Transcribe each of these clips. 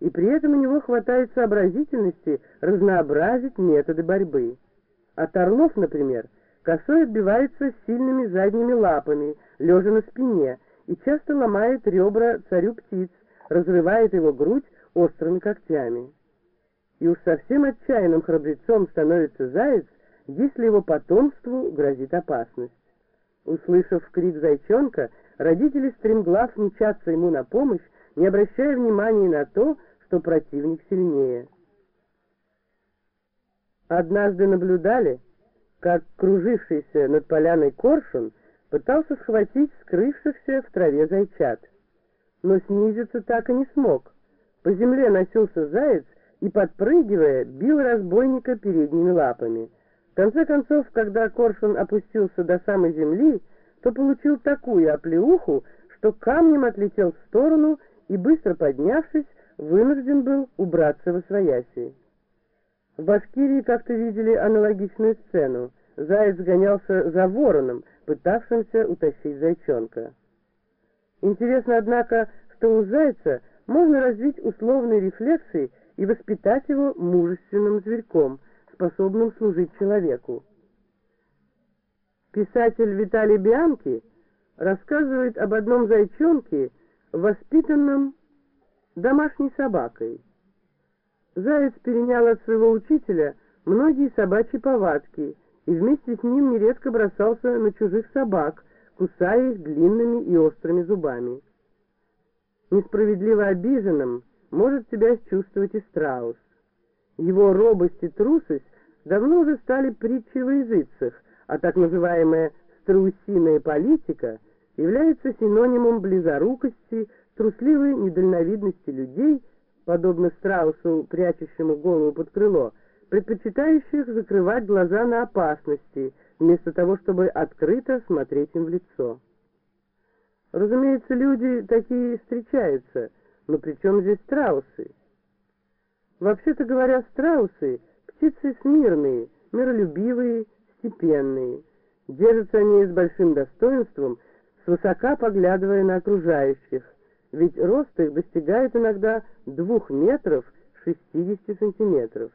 и при этом у него хватает сообразительности разнообразить методы борьбы. От орлов, например, косой отбивается сильными задними лапами, лежа на спине, и часто ломает ребра царю птиц, разрывает его грудь острыми когтями. И уж совсем отчаянным храбрецом становится заяц, если его потомству грозит опасность. Услышав крик зайчонка, родители стремглав мчатся ему на помощь, не обращая внимания на то, что противник сильнее. Однажды наблюдали, как кружившийся над поляной коршун пытался схватить скрывшихся в траве зайчат, но снизиться так и не смог. По земле носился заяц и, подпрыгивая, бил разбойника передними лапами. В конце концов, когда коршун опустился до самой земли, то получил такую оплеуху, что камнем отлетел в сторону и, быстро поднявшись, вынужден был убраться во свояси. В Башкирии как-то видели аналогичную сцену. Заяц гонялся за вороном, пытавшимся утащить зайчонка. Интересно, однако, что у зайца можно развить условные рефлексы и воспитать его мужественным зверьком, способным служить человеку. Писатель Виталий Бианки рассказывает об одном зайчонке, воспитанном домашней собакой. Заяц перенял от своего учителя многие собачьи повадки и вместе с ним нередко бросался на чужих собак, кусая их длинными и острыми зубами. Несправедливо обиженным может себя чувствовать и страус. Его робость и трусость давно уже стали притчей в языцах, а так называемая страусиная политика является синонимом близорукости, трусливой недальновидности людей, подобно страусу, прячущему голову под крыло, предпочитающих закрывать глаза на опасности, вместо того, чтобы открыто смотреть им в лицо. Разумеется, люди такие встречаются, но при чем здесь страусы? Вообще-то говоря, страусы – птицы смирные, миролюбивые, степенные. Держатся они с большим достоинством, свысока поглядывая на окружающих, ведь рост их достигает иногда двух метров 60 сантиметров.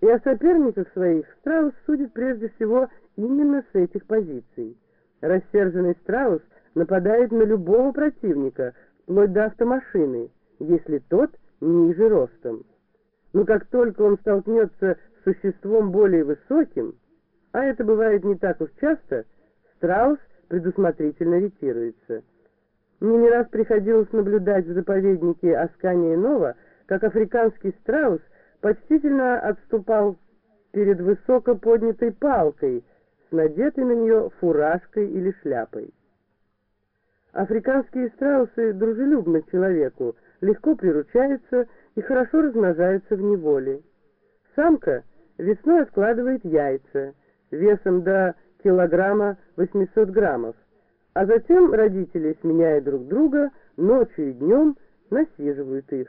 И о соперниках своих страус судит прежде всего именно с этих позиций. Рассерженный страус нападает на любого противника, вплоть до автомашины, если тот ниже ростом. Но как только он столкнется с существом более высоким, а это бывает не так уж часто, страус предусмотрительно ретируется. Мне не раз приходилось наблюдать в заповеднике Аскания Нова, как африканский страус почтительно отступал перед высоко поднятой палкой с надетой на нее фуражкой или шляпой. Африканские страусы дружелюбны человеку, легко приручаются и хорошо размножаются в неволе. Самка весной откладывает яйца весом до килограмма 800 граммов, а затем родители, сменяя друг друга, ночью и днем насиживают их.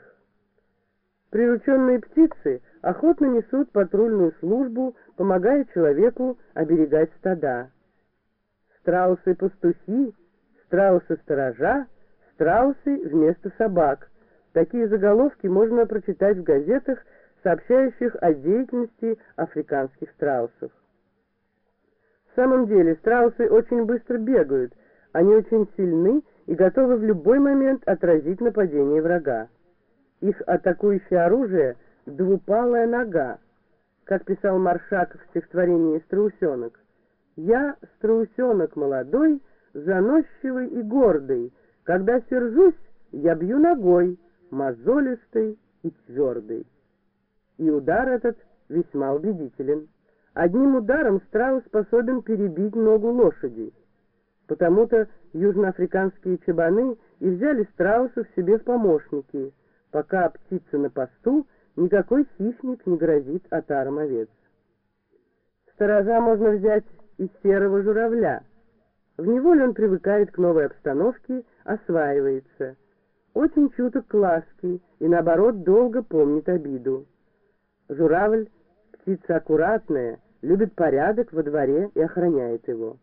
Прирученные птицы охотно несут патрульную службу, помогая человеку оберегать стада. Страусы-пастухи, страусы-сторожа, страусы вместо собак. Такие заголовки можно прочитать в газетах, сообщающих о деятельности африканских страусов. Самом деле страусы очень быстро бегают – они очень сильны и готовы в любой момент отразить нападение врага. Их атакующее оружие — двупалая нога. Как писал Маршак в стихотворении «Страусенок». «Я, страусенок молодой, заносчивый и гордый. Когда сержусь, я бью ногой, мозолистой и твердой». И удар этот весьма убедителен. Одним ударом страус способен перебить ногу лошади. Потому-то южноафриканские чабаны и взяли страусов себе в помощники, пока птица на посту, никакой хищник не грозит отаром овец. Сторожа можно взять из серого журавля. В неволе он привыкает к новой обстановке, осваивается. Очень чуток к ласке и, наоборот, долго помнит обиду. Журавль — птица аккуратная, любит порядок во дворе и охраняет его.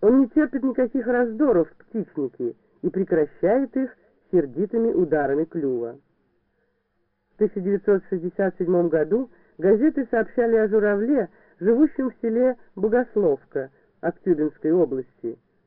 Он не терпит никаких раздоров в птичнике и прекращает их сердитыми ударами клюва. 1967 году газеты сообщали о журавле, живущем в селе Богословка Актюбинской области.